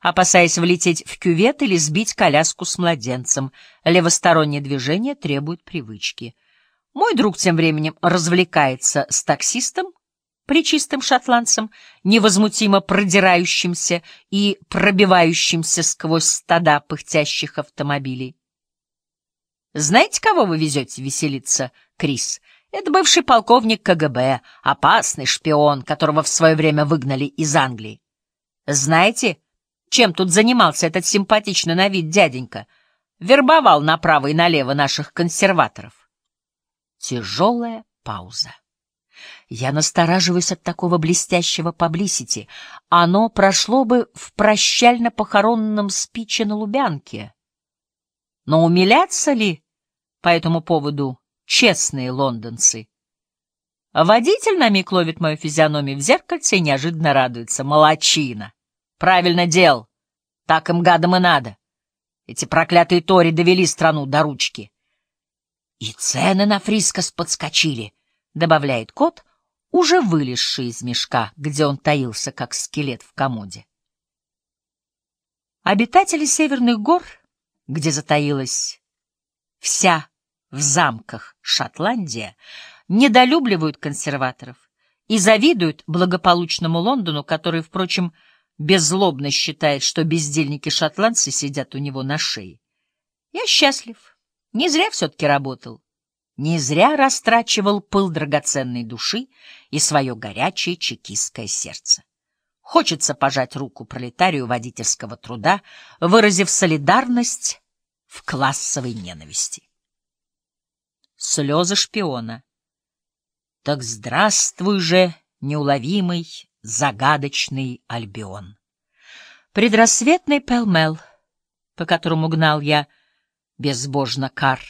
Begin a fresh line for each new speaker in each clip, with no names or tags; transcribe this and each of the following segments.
опасаясь влететь в кювет или сбить коляску с младенцем. Левостороннее движение требует привычки. Мой друг тем временем развлекается с таксистом, причистым шотландцем, невозмутимо продирающимся и пробивающимся сквозь стада пыхтящих автомобилей. «Знаете, кого вы везете веселиться, Крис?» Это бывший полковник КГБ, опасный шпион, которого в свое время выгнали из Англии. Знаете, чем тут занимался этот симпатичный на вид дяденька? Вербовал направо и налево наших консерваторов. Тяжелая пауза. Я настораживаюсь от такого блестящего паблисити. Оно прошло бы в прощально-похоронном спиче на Лубянке. Но умиляться ли по этому поводу честные лондонцы? Водитель на миг ловит мою физиономию в зеркальце и неожиданно радуется. Молодчина! Правильно дел. Так им гадам и надо. Эти проклятые тори довели страну до ручки. И цены на фрискос подскочили, — добавляет кот, уже вылезший из мешка, где он таился, как скелет в комоде. Обитатели северных гор, где затаилась вся в замках Шотландия, недолюбливают консерваторов и завидуют благополучному Лондону, который, впрочем, беззлобно считает, что бездельники-шотландцы сидят у него на шее. Я счастлив. Не зря все-таки работал. Не зря растрачивал пыл драгоценной души и свое горячее чекистское сердце. Хочется пожать руку пролетарию водительского труда, выразив солидарность в классовой ненависти. Слезы шпиона. Так здравствуй же, неуловимый загадочный Альбион. Предрассветный пелмел, по которому гнал я безбожно кар,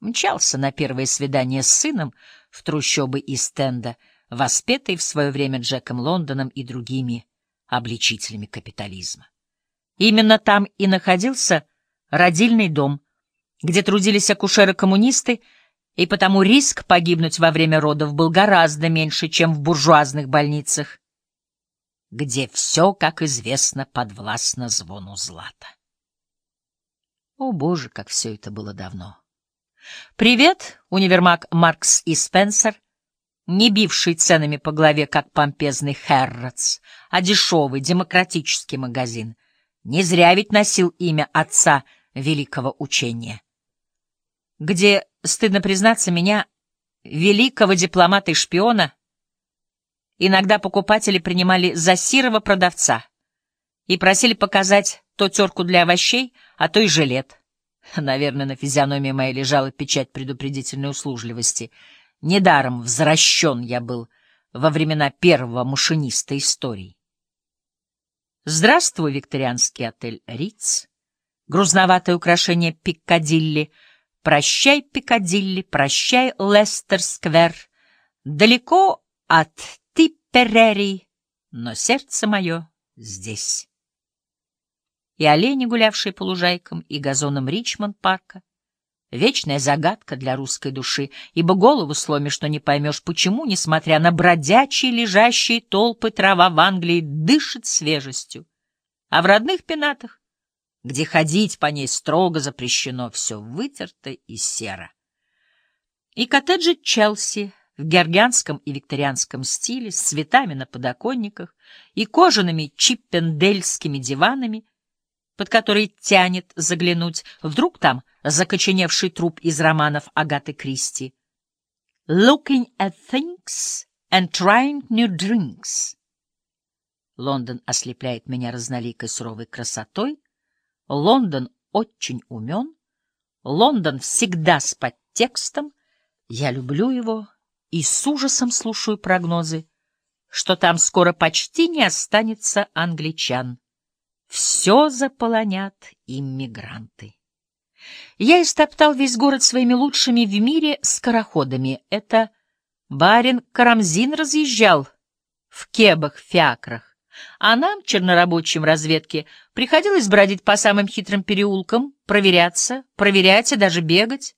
мчался на первое свидание с сыном в трущобы Истенда, воспетый в свое время Джеком Лондоном и другими обличителями капитализма. Именно там и находился родильный дом, где трудились акушеры-коммунисты, и потому риск погибнуть во время родов был гораздо меньше, чем в буржуазных больницах где все, как известно, подвластно звону злата. О, Боже, как все это было давно! Привет, универмаг Маркс и Спенсер, не бивший ценами по голове, как помпезный Хэрротс, а дешевый демократический магазин. Не зря ведь носил имя отца великого учения. Где, стыдно признаться, меня, великого дипломата и шпиона, Иногда покупатели принимали за сирого продавца и просили показать то терку для овощей, а то и жилет. Наверное, на физиономии моей лежала печать предупредительной услужливости. Недаром возвращен я был во времена первого машиниста истории. Здравствуй, викторианский отель «Риц», грузноватое украшение Пиккадилли, прощай, Пиккадилли, прощай, Лестер-сквер, далеко от Перрери, но сердце мое здесь. И олени, гулявшие по лужайкам и газонам Ричмонд-парка, вечная загадка для русской души, ибо голову сломишь, но не поймешь, почему, несмотря на бродячие лежащие толпы, трава в Англии дышит свежестью, а в родных пенатах, где ходить по ней строго запрещено, все вытерто и серо. И коттеджи Челси, в георгианском и викторианском стиле, с цветами на подоконниках и кожаными чиппендельскими диванами, под которые тянет заглянуть, вдруг там закоченевший труп из романов Агаты Кристи. «Looking at things and trying new drinks». Лондон ослепляет меня разноликой суровой красотой. Лондон очень умен. Лондон всегда с подтекстом. Я люблю его и с ужасом слушаю прогнозы, что там скоро почти не останется англичан. Все заполонят иммигранты. Я истоптал весь город своими лучшими в мире скороходами. Это барин Карамзин разъезжал в кебах-фиакрах, а нам, чернорабочим разведке, приходилось бродить по самым хитрым переулкам, проверяться, проверять и даже бегать.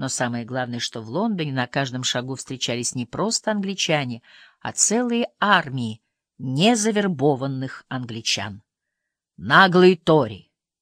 Но самое главное, что в Лондоне на каждом шагу встречались не просто англичане, а целые армии незавербованных англичан. наглые тори.